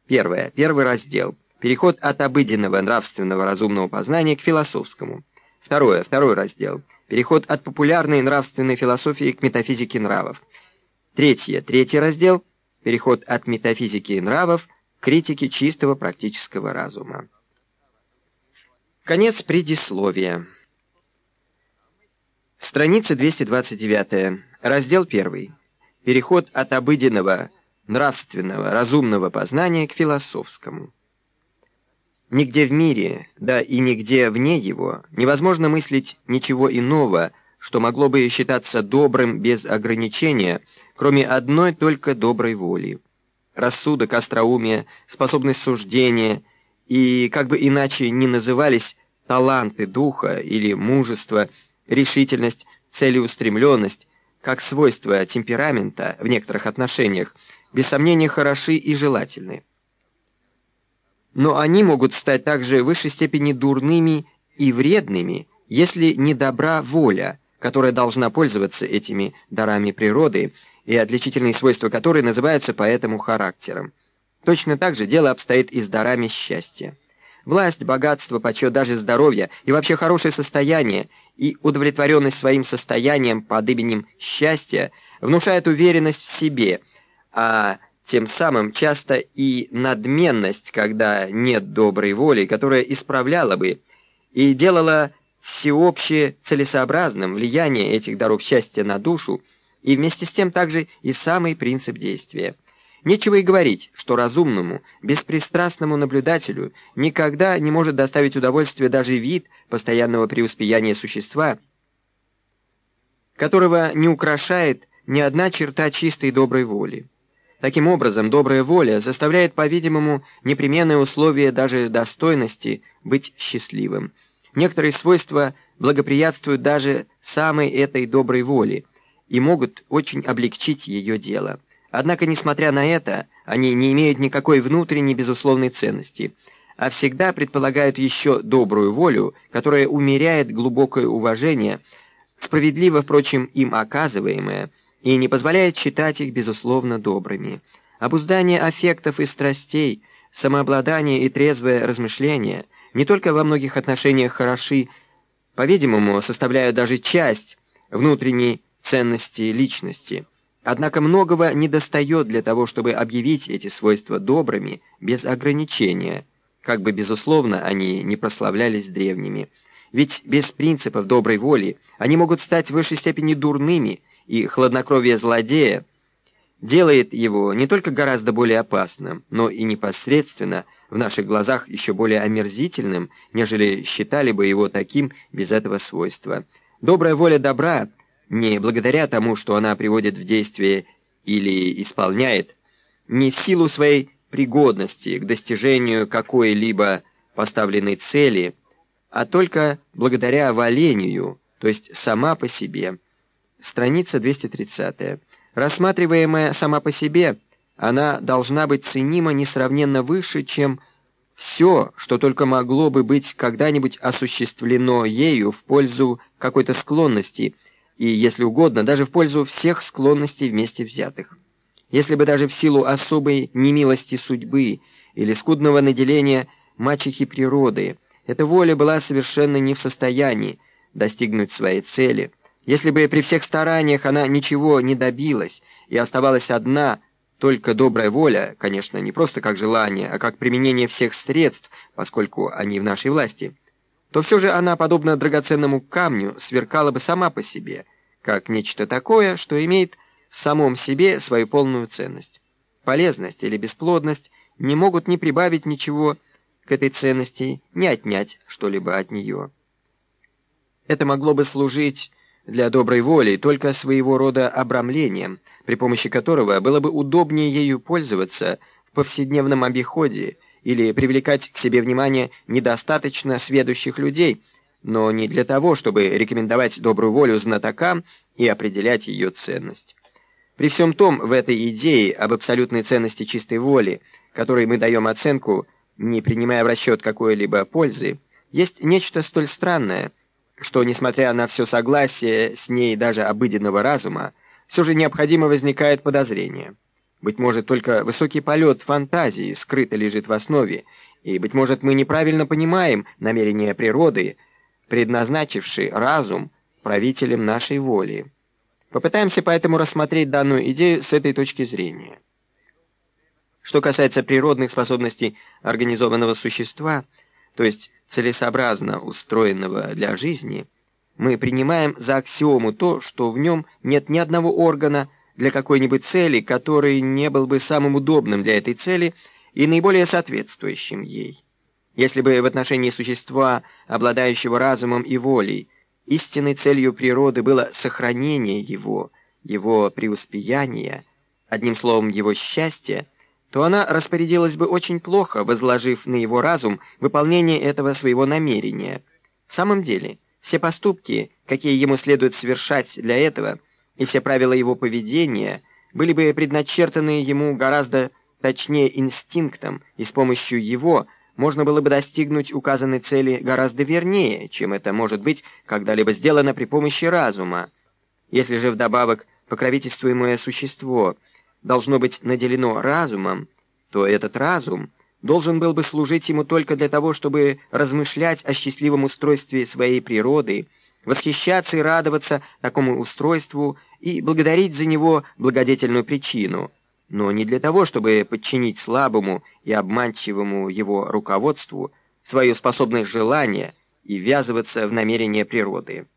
Первое. Первый раздел. Переход от обыденного нравственного разумного познания к философскому. Второе. Второй раздел. Переход от популярной нравственной философии к метафизике нравов. Третье. Третий раздел. Переход от метафизики нравов к критике чистого практического разума. Конец предисловия. Страница 229. Раздел 1. Переход от обыденного, нравственного, разумного познания к философскому. Нигде в мире, да и нигде вне его, невозможно мыслить ничего иного, что могло бы считаться добрым без ограничения, кроме одной только доброй воли. Рассудок, остроумие, способность суждения и, как бы иначе ни назывались, таланты духа или мужество, решительность, целеустремленность, как свойства темперамента в некоторых отношениях, без сомнения хороши и желательны но они могут стать также в высшей степени дурными и вредными, если не добра воля, которая должна пользоваться этими дарами природы и отличительные свойства которой называются поэтому характером. Точно так же дело обстоит и с дарами счастья. Власть, богатство, почет, даже здоровье и вообще хорошее состояние и удовлетворенность своим состоянием под именем счастья внушают уверенность в себе, а тем самым часто и надменность, когда нет доброй воли, которая исправляла бы и делало всеобще целесообразным влияние этих даров счастья на душу и вместе с тем также и самый принцип действия. Нечего и говорить, что разумному, беспристрастному наблюдателю никогда не может доставить удовольствие даже вид постоянного преуспеяния существа, которого не украшает ни одна черта чистой доброй воли. Таким образом, добрая воля заставляет, по-видимому, непременное условие даже достойности быть счастливым. Некоторые свойства благоприятствуют даже самой этой доброй воле и могут очень облегчить ее дело. Однако, несмотря на это, они не имеют никакой внутренней безусловной ценности, а всегда предполагают еще добрую волю, которая умеряет глубокое уважение, справедливо, впрочем, им оказываемое, и не позволяет считать их безусловно добрыми. Обуздание аффектов и страстей, самообладание и трезвое размышление не только во многих отношениях хороши, по-видимому, составляют даже часть внутренней ценности личности – Однако многого недостает для того, чтобы объявить эти свойства добрыми без ограничения, как бы, безусловно, они не прославлялись древними. Ведь без принципов доброй воли они могут стать в высшей степени дурными, и хладнокровие злодея делает его не только гораздо более опасным, но и непосредственно в наших глазах еще более омерзительным, нежели считали бы его таким без этого свойства. Добрая воля добра не благодаря тому, что она приводит в действие или исполняет, не в силу своей пригодности к достижению какой-либо поставленной цели, а только благодаря валению, то есть сама по себе. Страница 230. Рассматриваемая сама по себе, она должна быть ценима несравненно выше, чем все, что только могло бы быть когда-нибудь осуществлено ею в пользу какой-то склонности – и, если угодно, даже в пользу всех склонностей вместе взятых. Если бы даже в силу особой немилости судьбы или скудного наделения мачехи природы эта воля была совершенно не в состоянии достигнуть своей цели, если бы при всех стараниях она ничего не добилась и оставалась одна, только добрая воля, конечно, не просто как желание, а как применение всех средств, поскольку они в нашей власти – то все же она, подобно драгоценному камню, сверкала бы сама по себе, как нечто такое, что имеет в самом себе свою полную ценность. Полезность или бесплодность не могут ни прибавить ничего к этой ценности, ни отнять что-либо от нее. Это могло бы служить для доброй воли только своего рода обрамлением, при помощи которого было бы удобнее ею пользоваться в повседневном обиходе или привлекать к себе внимание недостаточно сведущих людей, но не для того, чтобы рекомендовать добрую волю знатокам и определять ее ценность. При всем том, в этой идее об абсолютной ценности чистой воли, которой мы даем оценку, не принимая в расчет какой-либо пользы, есть нечто столь странное, что, несмотря на все согласие с ней даже обыденного разума, все же необходимо возникает подозрение – быть может, только высокий полет фантазии скрыто лежит в основе, и, быть может, мы неправильно понимаем намерения природы, предназначившей разум правителем нашей воли. Попытаемся поэтому рассмотреть данную идею с этой точки зрения. Что касается природных способностей организованного существа, то есть целесообразно устроенного для жизни, мы принимаем за аксиому то, что в нем нет ни одного органа, для какой-нибудь цели, который не был бы самым удобным для этой цели и наиболее соответствующим ей. Если бы в отношении существа, обладающего разумом и волей, истинной целью природы было сохранение его, его преуспеяние, одним словом, его счастье, то она распорядилась бы очень плохо, возложив на его разум выполнение этого своего намерения. В самом деле, все поступки, какие ему следует совершать для этого – и все правила его поведения были бы предначертаны ему гораздо точнее инстинктом, и с помощью его можно было бы достигнуть указанной цели гораздо вернее, чем это может быть когда-либо сделано при помощи разума. Если же вдобавок покровительствуемое существо должно быть наделено разумом, то этот разум должен был бы служить ему только для того, чтобы размышлять о счастливом устройстве своей природы, восхищаться и радоваться такому устройству и благодарить за него благодетельную причину, но не для того, чтобы подчинить слабому и обманчивому его руководству свою способность желания и ввязываться в намерения природы.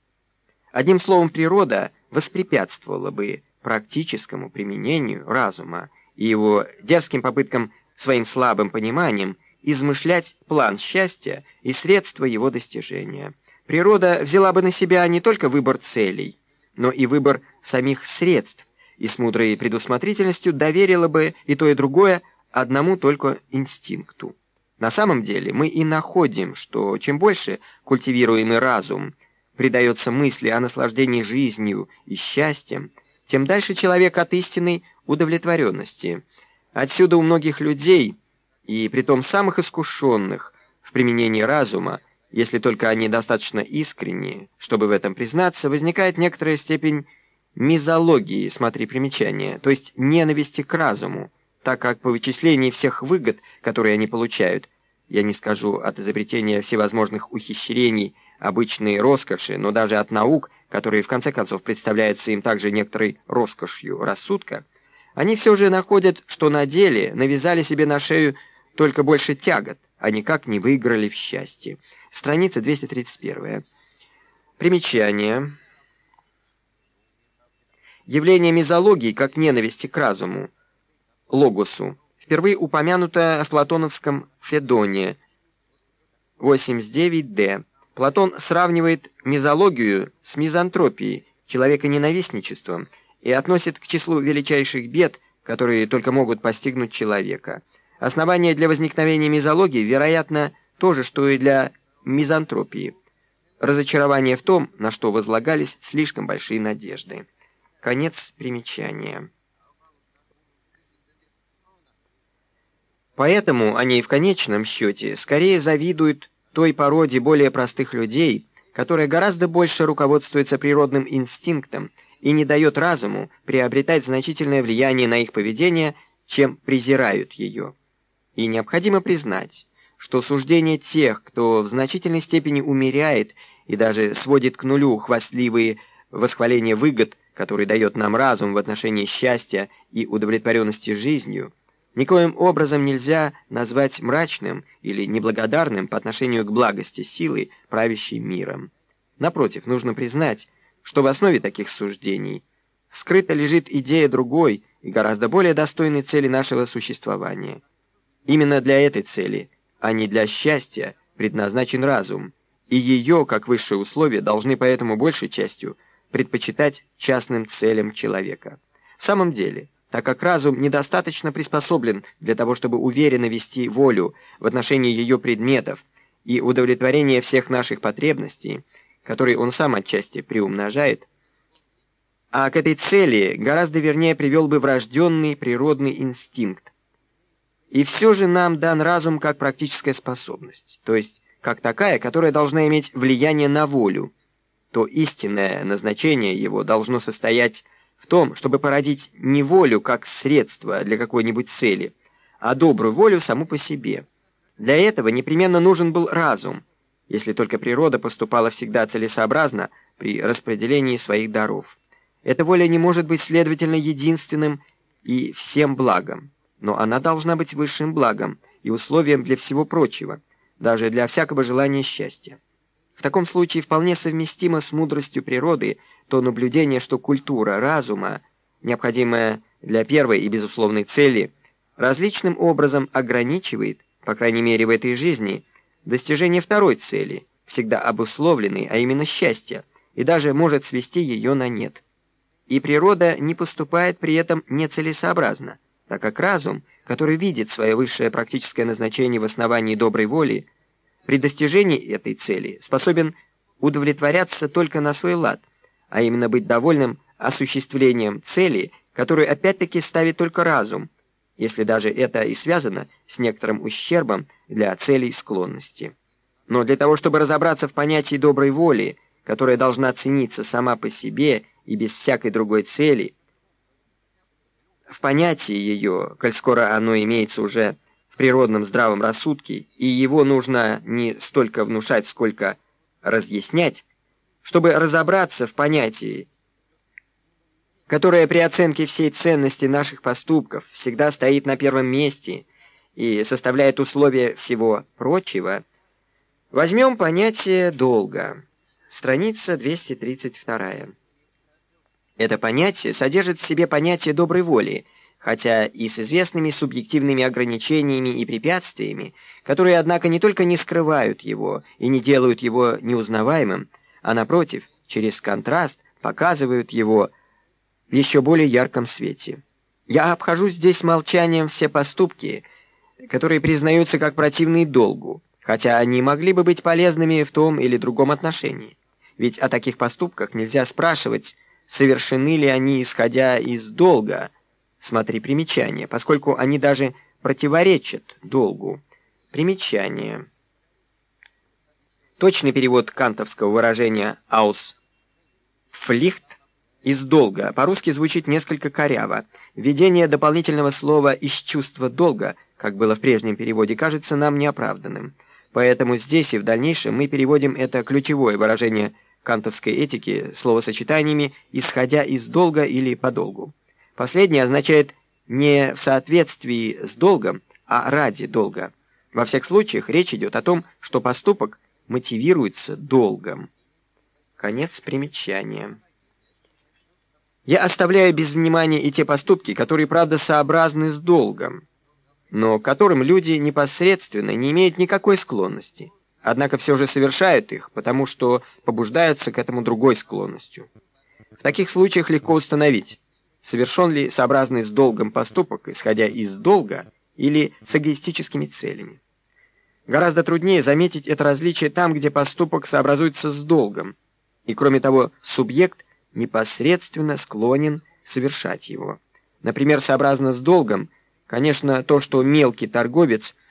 Одним словом, природа воспрепятствовала бы практическому применению разума и его дерзким попыткам своим слабым пониманием измышлять план счастья и средства его достижения. Природа взяла бы на себя не только выбор целей, но и выбор самих средств, и с мудрой предусмотрительностью доверила бы и то, и другое одному только инстинкту. На самом деле мы и находим, что чем больше культивируемый разум предается мысли о наслаждении жизнью и счастьем, тем дальше человек от истинной удовлетворенности. Отсюда у многих людей, и притом самых искушенных в применении разума, если только они достаточно искренние, чтобы в этом признаться, возникает некоторая степень мизологии, смотри примечание, то есть ненависти к разуму, так как по вычислении всех выгод, которые они получают, я не скажу от изобретения всевозможных ухищрений, обычной роскоши, но даже от наук, которые в конце концов представляются им также некоторой роскошью рассудка, они все же находят, что на деле навязали себе на шею только больше тягот, а никак не выиграли в счастье. Страница 231. Примечание. Явление мизологии как ненависти к разуму, логосу, впервые упомянуто в платоновском Федоне 89d. Платон сравнивает мизологию с мизантропией, человеконенавистничеством, и относит к числу величайших бед, которые только могут постигнуть человека. Основание для возникновения мизологии, вероятно, то же, что и для мизантропии. Разочарование в том, на что возлагались слишком большие надежды. Конец примечания. Поэтому они в конечном счете скорее завидуют той породе более простых людей, которая гораздо больше руководствуется природным инстинктом и не дает разуму приобретать значительное влияние на их поведение, чем презирают ее. И необходимо признать, что суждение тех, кто в значительной степени умеряет и даже сводит к нулю хвастливые восхваления выгод, который дает нам разум в отношении счастья и удовлетворенности жизнью, никоим образом нельзя назвать мрачным или неблагодарным по отношению к благости силы, правящей миром. Напротив, нужно признать, что в основе таких суждений скрыто лежит идея другой и гораздо более достойной цели нашего существования. Именно для этой цели, а не для счастья, предназначен разум, и ее, как высшее условие, должны поэтому большей частью – предпочитать частным целям человека. В самом деле, так как разум недостаточно приспособлен для того, чтобы уверенно вести волю в отношении ее предметов и удовлетворения всех наших потребностей, которые он сам отчасти приумножает, а к этой цели гораздо вернее привел бы врожденный природный инстинкт. И все же нам дан разум как практическая способность, то есть как такая, которая должна иметь влияние на волю, то истинное назначение его должно состоять в том, чтобы породить не волю как средство для какой-нибудь цели, а добрую волю саму по себе. Для этого непременно нужен был разум, если только природа поступала всегда целесообразно при распределении своих даров. Эта воля не может быть, следовательно, единственным и всем благом, но она должна быть высшим благом и условием для всего прочего, даже для всякого желания счастья. В таком случае вполне совместимо с мудростью природы то наблюдение, что культура разума, необходимая для первой и безусловной цели, различным образом ограничивает, по крайней мере в этой жизни, достижение второй цели, всегда обусловленной, а именно счастья, и даже может свести ее на нет. И природа не поступает при этом нецелесообразно, так как разум, который видит свое высшее практическое назначение в основании доброй воли, при достижении этой цели способен удовлетворяться только на свой лад, а именно быть довольным осуществлением цели, которую опять-таки ставит только разум, если даже это и связано с некоторым ущербом для целей склонности. Но для того, чтобы разобраться в понятии доброй воли, которая должна цениться сама по себе и без всякой другой цели, в понятии ее, коль скоро оно имеется уже природном здравом рассудке, и его нужно не столько внушать, сколько разъяснять, чтобы разобраться в понятии, которое при оценке всей ценности наших поступков всегда стоит на первом месте и составляет условие всего прочего, Возьмем понятие «долга». Страница 232. Это понятие содержит в себе понятие доброй воли, хотя и с известными субъективными ограничениями и препятствиями, которые, однако, не только не скрывают его и не делают его неузнаваемым, а, напротив, через контраст показывают его в еще более ярком свете. Я обхожу здесь молчанием все поступки, которые признаются как противные долгу, хотя они могли бы быть полезными в том или другом отношении. Ведь о таких поступках нельзя спрашивать, совершены ли они, исходя из долга, смотри примечание, поскольку они даже противоречат долгу. Примечание. Точный перевод кантовского выражения «aus флихт» из долга по-русски звучит несколько коряво. Введение дополнительного слова из чувства долга, как было в прежнем переводе, кажется нам неоправданным. Поэтому здесь и в дальнейшем мы переводим это ключевое выражение кантовской этики словосочетаниями «исходя из долга» или «по долгу». Последнее означает не в соответствии с долгом, а ради долга. Во всех случаях речь идет о том, что поступок мотивируется долгом. Конец примечания. Я оставляю без внимания и те поступки, которые, правда, сообразны с долгом, но к которым люди непосредственно не имеют никакой склонности однако все же совершают их, потому что побуждаются к этому другой склонностью. В таких случаях легко установить, совершен ли сообразный с долгом поступок, исходя из долга или с эгоистическими целями. Гораздо труднее заметить это различие там, где поступок сообразуется с долгом, и кроме того, субъект непосредственно склонен совершать его. Например, сообразно с долгом, конечно, то, что мелкий торговец –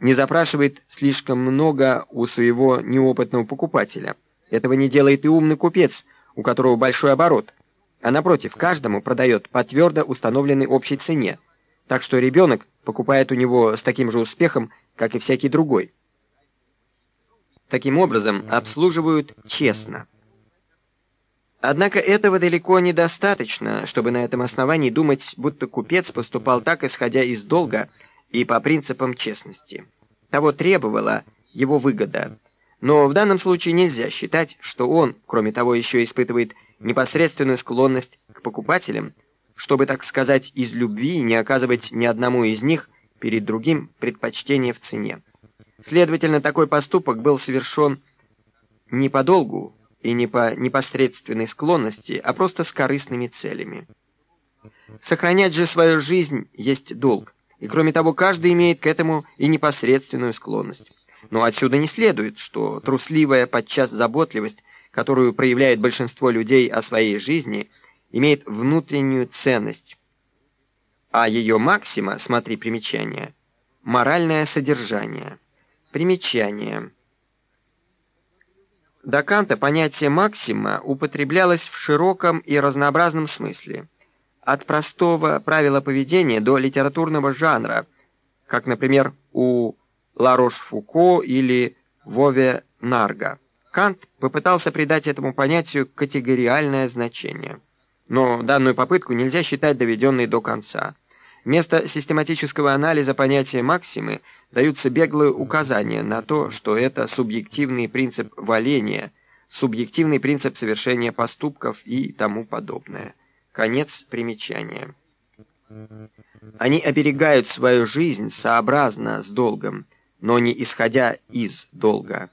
не запрашивает слишком много у своего неопытного покупателя. Этого не делает и умный купец, у которого большой оборот, а напротив, каждому продает по твердо установленной общей цене, так что ребенок покупает у него с таким же успехом, как и всякий другой. Таким образом, обслуживают честно. Однако этого далеко недостаточно, чтобы на этом основании думать, будто купец поступал так, исходя из долга, и по принципам честности. Того требовала его выгода. Но в данном случае нельзя считать, что он, кроме того, еще испытывает непосредственную склонность к покупателям, чтобы, так сказать, из любви не оказывать ни одному из них перед другим предпочтение в цене. Следовательно, такой поступок был совершен не по долгу и не по непосредственной склонности, а просто с корыстными целями. Сохранять же свою жизнь есть долг, и кроме того, каждый имеет к этому и непосредственную склонность. Но отсюда не следует, что трусливая подчас заботливость, которую проявляет большинство людей о своей жизни, имеет внутреннюю ценность. А ее максима, смотри примечание, моральное содержание. Примечание. До Канта понятие максима употреблялось в широком и разнообразном смысле – от простого правила поведения до литературного жанра, как, например, у Ларош-Фуко или Вове Нарга. Кант попытался придать этому понятию категориальное значение. Но данную попытку нельзя считать доведенной до конца. Вместо систематического анализа понятия максимы даются беглые указания на то, что это субъективный принцип валения, субъективный принцип совершения поступков и тому подобное. Конец примечания. Они оберегают свою жизнь сообразно с долгом, но не исходя из долга.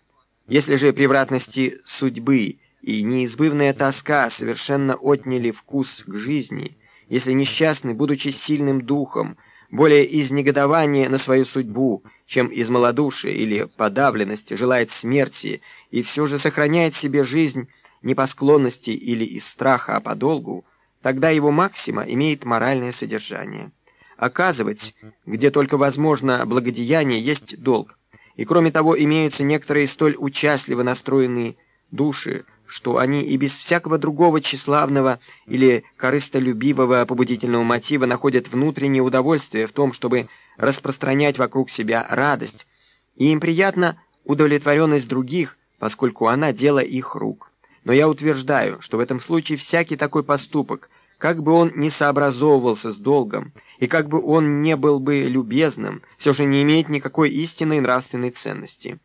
Если же превратности судьбы и неизбывная тоска совершенно отняли вкус к жизни, если несчастный, будучи сильным духом, более из негодования на свою судьбу, чем из малодушия или подавленности желает смерти и все же сохраняет себе жизнь не по склонности или из страха, а по долгу, Тогда его максима имеет моральное содержание. Оказывать, где только возможно благодеяние, есть долг. И кроме того, имеются некоторые столь участливо настроенные души, что они и без всякого другого тщеславного или корыстолюбивого побудительного мотива находят внутреннее удовольствие в том, чтобы распространять вокруг себя радость, и им приятна удовлетворенность других, поскольку она дело их рук. Но я утверждаю, что в этом случае всякий такой поступок, как бы он ни сообразовывался с долгом, и как бы он не был бы любезным, все же не имеет никакой истинной нравственной ценности.